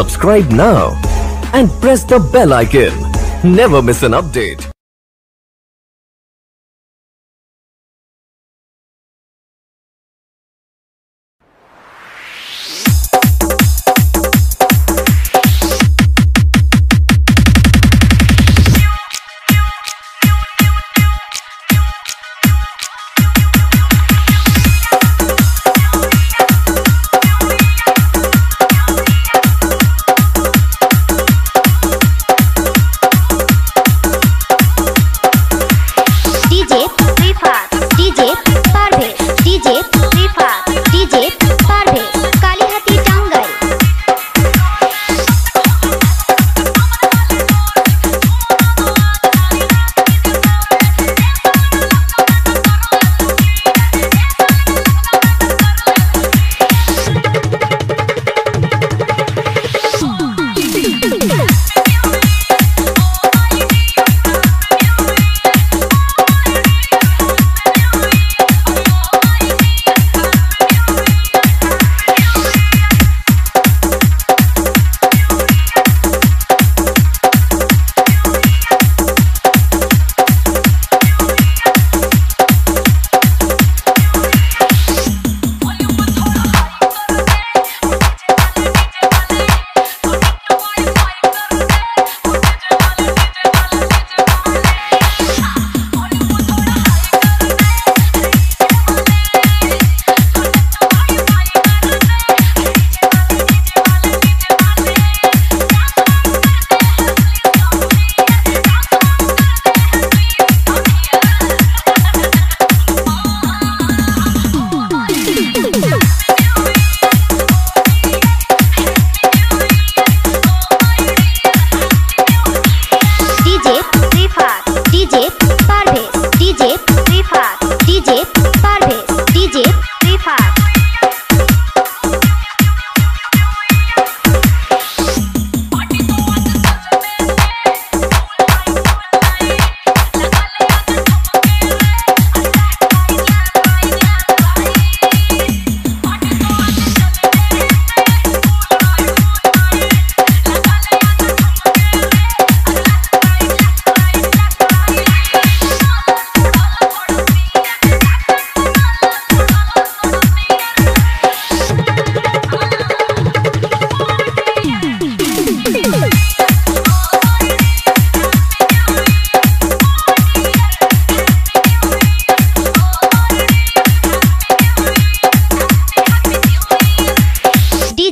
Subscribe now and press the bell icon. Never miss an update.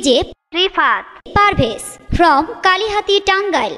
Mujib Rifat Parvez from Kalihati Tangail.